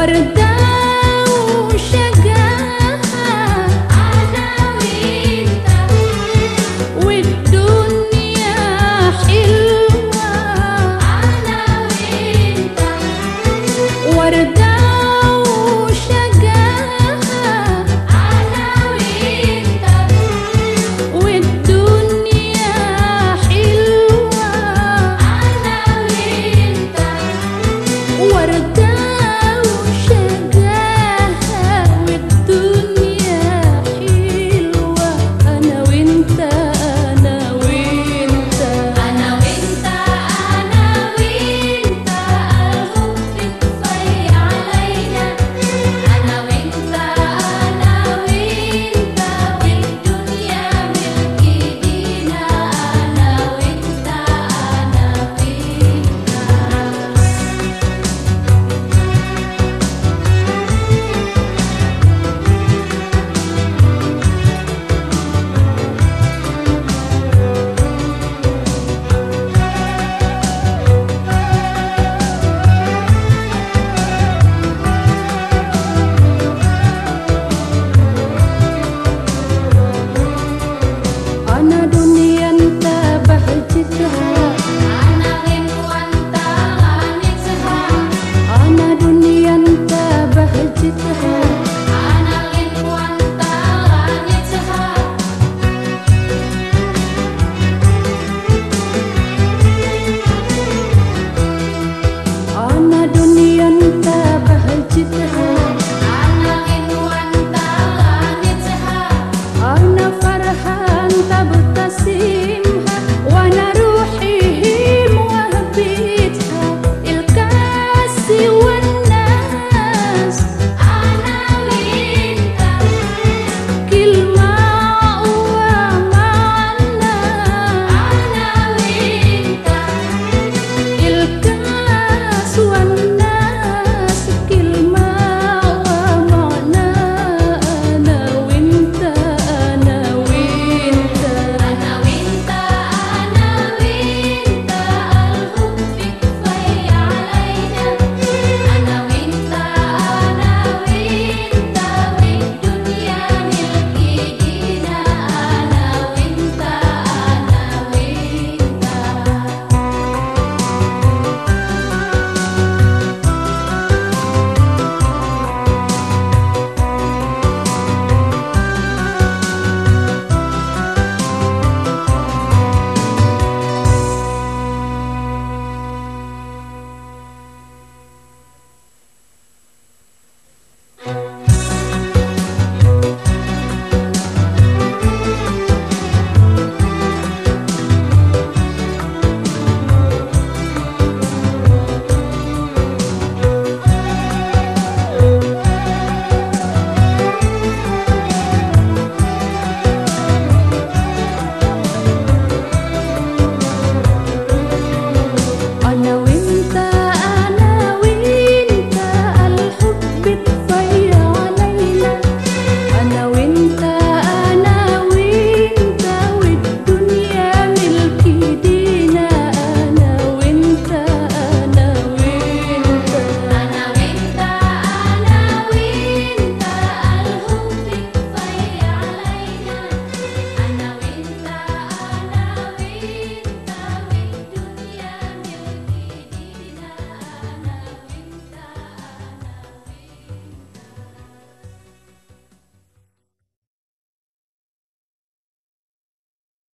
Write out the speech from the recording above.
What a day.